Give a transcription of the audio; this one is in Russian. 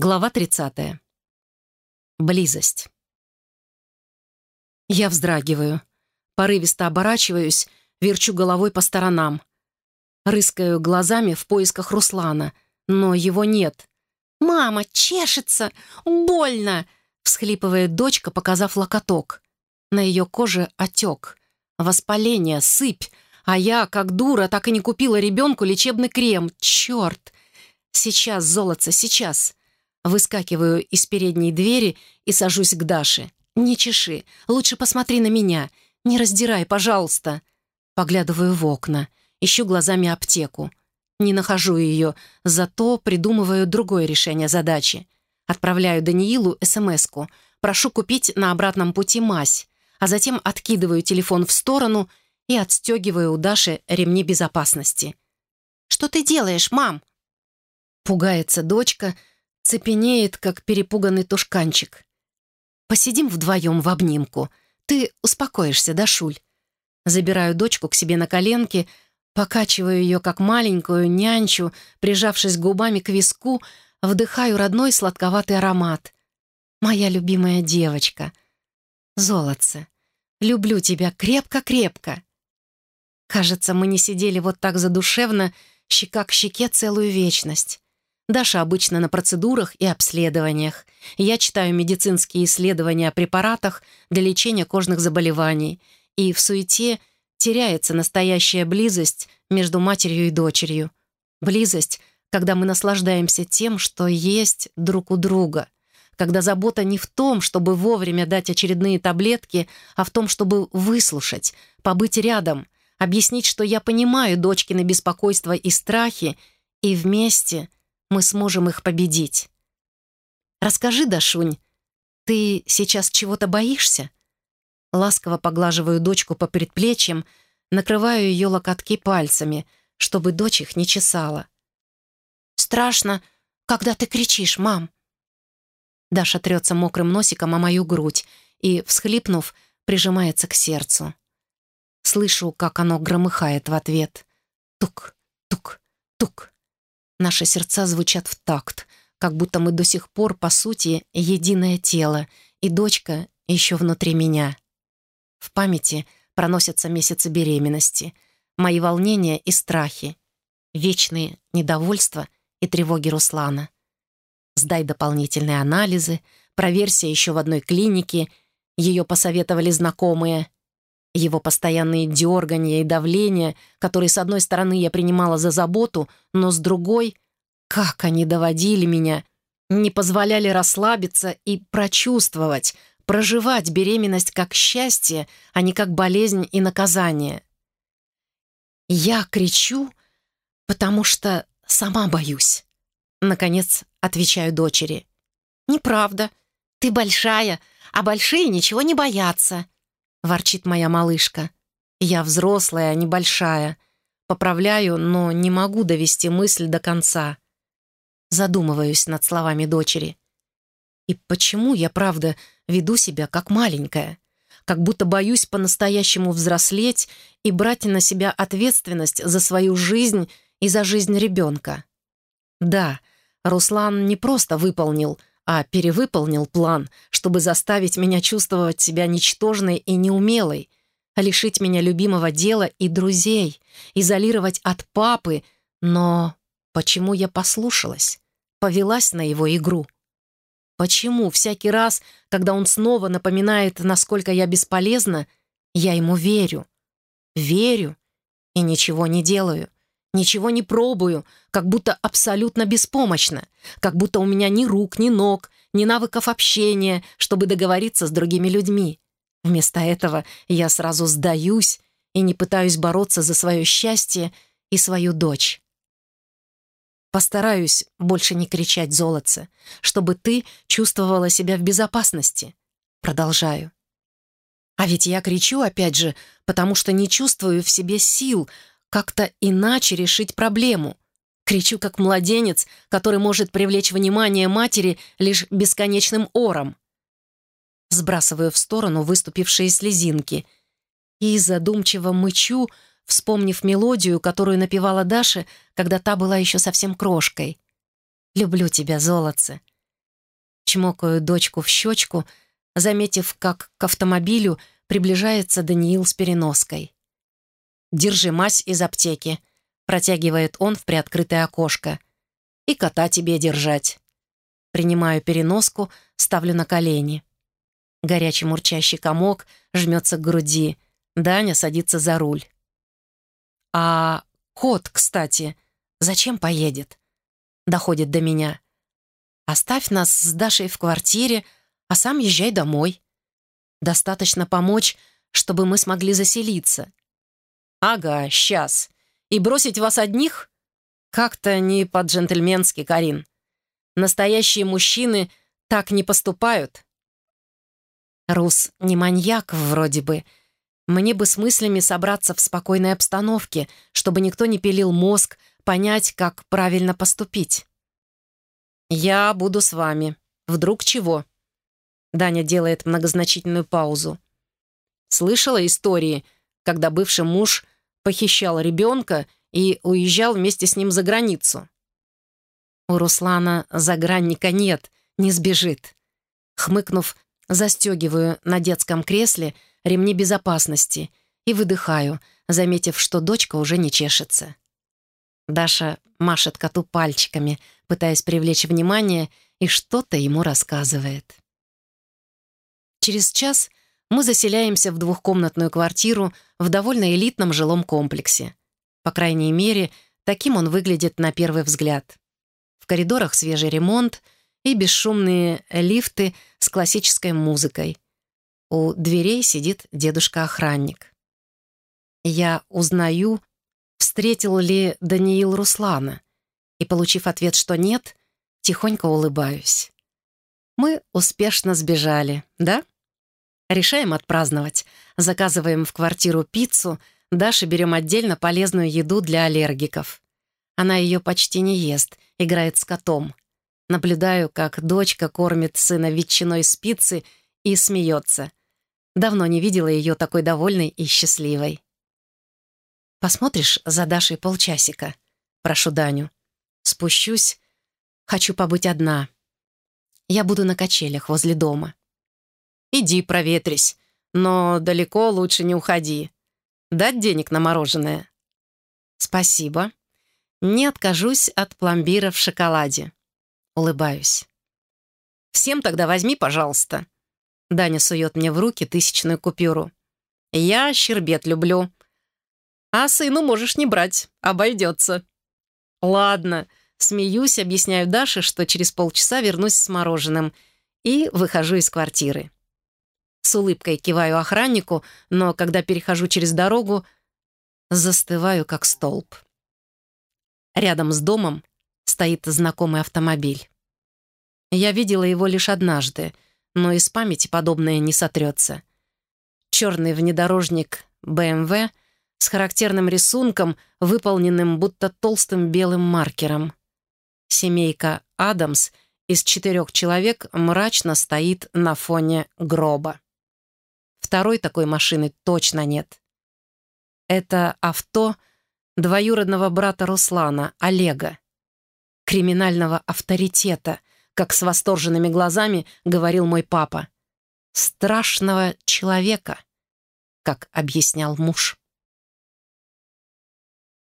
Глава 30. Близость. Я вздрагиваю, порывисто оборачиваюсь, верчу головой по сторонам. Рыскаю глазами в поисках Руслана, но его нет. «Мама, чешется! Больно!» — всхлипывает дочка, показав локоток. На ее коже отек, воспаление, сыпь, а я, как дура, так и не купила ребенку лечебный крем. Черт! Сейчас, золотце, сейчас! Выскакиваю из передней двери и сажусь к Даше. «Не чеши, лучше посмотри на меня. Не раздирай, пожалуйста». Поглядываю в окна, ищу глазами аптеку. Не нахожу ее, зато придумываю другое решение задачи. Отправляю Даниилу СМС-ку, прошу купить на обратном пути мазь, а затем откидываю телефон в сторону и отстегиваю у Даши ремни безопасности. «Что ты делаешь, мам?» Пугается дочка, цепенеет, как перепуганный тушканчик. «Посидим вдвоем в обнимку. Ты успокоишься, да, Шуль?» Забираю дочку к себе на коленки, покачиваю ее, как маленькую, нянчу, прижавшись губами к виску, вдыхаю родной сладковатый аромат. «Моя любимая девочка. Золотце, люблю тебя крепко-крепко». Кажется, мы не сидели вот так задушевно, щека к щеке целую вечность. Даша обычно на процедурах и обследованиях. Я читаю медицинские исследования о препаратах для лечения кожных заболеваний. И в суете теряется настоящая близость между матерью и дочерью. Близость, когда мы наслаждаемся тем, что есть друг у друга. Когда забота не в том, чтобы вовремя дать очередные таблетки, а в том, чтобы выслушать, побыть рядом, объяснить, что я понимаю дочкины беспокойства и страхи, и вместе — мы сможем их победить. Расскажи, Дашунь, ты сейчас чего-то боишься? Ласково поглаживаю дочку по предплечьям, накрываю ее локотки пальцами, чтобы дочь их не чесала. «Страшно, когда ты кричишь, мам!» Даша трется мокрым носиком о мою грудь и, всхлипнув, прижимается к сердцу. Слышу, как оно громыхает в ответ. Тук, тук, тук. Наши сердца звучат в такт, как будто мы до сих пор, по сути, единое тело, и дочка еще внутри меня. В памяти проносятся месяцы беременности, мои волнения и страхи, вечные недовольства и тревоги Руслана. Сдай дополнительные анализы, проверься еще в одной клинике, ее посоветовали знакомые — его постоянные дергания и давления, которые, с одной стороны, я принимала за заботу, но с другой, как они доводили меня, не позволяли расслабиться и прочувствовать, проживать беременность как счастье, а не как болезнь и наказание. Я кричу, потому что сама боюсь. Наконец, отвечаю дочери. «Неправда. Ты большая, а большие ничего не боятся», — ворчит моя малышка. «Я взрослая, а не большая. Поправляю, но не могу довести мысль до конца. Задумываюсь над словами дочери. И почему я, правда, веду себя как маленькая? Как будто боюсь по-настоящему взрослеть и брать на себя ответственность за свою жизнь и за жизнь ребенка. Да, Руслан не просто выполнил — а перевыполнил план, чтобы заставить меня чувствовать себя ничтожной и неумелой, лишить меня любимого дела и друзей, изолировать от папы, но почему я послушалась, повелась на его игру? Почему всякий раз, когда он снова напоминает, насколько я бесполезна, я ему верю? Верю и ничего не делаю. Ничего не пробую, как будто абсолютно беспомощно, как будто у меня ни рук, ни ног, ни навыков общения, чтобы договориться с другими людьми. Вместо этого я сразу сдаюсь и не пытаюсь бороться за свое счастье и свою дочь. Постараюсь больше не кричать золотце, чтобы ты чувствовала себя в безопасности. Продолжаю. А ведь я кричу, опять же, потому что не чувствую в себе сил, как-то иначе решить проблему. Кричу как младенец, который может привлечь внимание матери лишь бесконечным ором. Сбрасываю в сторону выступившие слезинки и задумчиво мычу, вспомнив мелодию, которую напевала Даша, когда та была еще совсем крошкой. «Люблю тебя, золотце. Чмокаю дочку в щечку, заметив, как к автомобилю приближается Даниил с переноской. «Держи мазь из аптеки», — протягивает он в приоткрытое окошко. «И кота тебе держать». Принимаю переноску, ставлю на колени. Горячий мурчащий комок жмется к груди. Даня садится за руль. «А кот, кстати, зачем поедет?» Доходит до меня. «Оставь нас с Дашей в квартире, а сам езжай домой. Достаточно помочь, чтобы мы смогли заселиться». «Ага, сейчас. И бросить вас одних?» «Как-то не по-джентльменски, Карин. Настоящие мужчины так не поступают». Рус не маньяк вроде бы. Мне бы с мыслями собраться в спокойной обстановке, чтобы никто не пилил мозг, понять, как правильно поступить. «Я буду с вами. Вдруг чего?» Даня делает многозначительную паузу. Слышала истории, когда бывший муж похищал ребенка и уезжал вместе с ним за границу. У Руслана загранника нет, не сбежит. Хмыкнув, застегиваю на детском кресле ремни безопасности и выдыхаю, заметив, что дочка уже не чешется. Даша машет коту пальчиками, пытаясь привлечь внимание, и что-то ему рассказывает. Через час мы заселяемся в двухкомнатную квартиру в довольно элитном жилом комплексе. По крайней мере, таким он выглядит на первый взгляд. В коридорах свежий ремонт и бесшумные лифты с классической музыкой. У дверей сидит дедушка-охранник. Я узнаю, встретил ли Даниил Руслана, и, получив ответ, что нет, тихонько улыбаюсь. Мы успешно сбежали, да? Решаем отпраздновать. Заказываем в квартиру пиццу, Даше берем отдельно полезную еду для аллергиков. Она ее почти не ест, играет с котом. Наблюдаю, как дочка кормит сына ветчиной с пиццы и смеется. Давно не видела ее такой довольной и счастливой. «Посмотришь за Дашей полчасика?» Прошу Даню. Спущусь. Хочу побыть одна. Я буду на качелях возле дома. Иди проветрись, но далеко лучше не уходи. Дать денег на мороженое? Спасибо. Не откажусь от пломбира в шоколаде. Улыбаюсь. Всем тогда возьми, пожалуйста. Даня сует мне в руки тысячную купюру. Я щербет люблю. А сыну можешь не брать, обойдется. Ладно, смеюсь, объясняю Даше, что через полчаса вернусь с мороженым и выхожу из квартиры. С улыбкой киваю охраннику, но когда перехожу через дорогу, застываю как столб. Рядом с домом стоит знакомый автомобиль. Я видела его лишь однажды, но из памяти подобное не сотрется. Черный внедорожник BMW с характерным рисунком, выполненным будто толстым белым маркером. Семейка Адамс из четырех человек мрачно стоит на фоне гроба. Второй такой машины точно нет. Это авто двоюродного брата Руслана, Олега, криминального авторитета, как с восторженными глазами говорил мой папа. Страшного человека, как объяснял муж.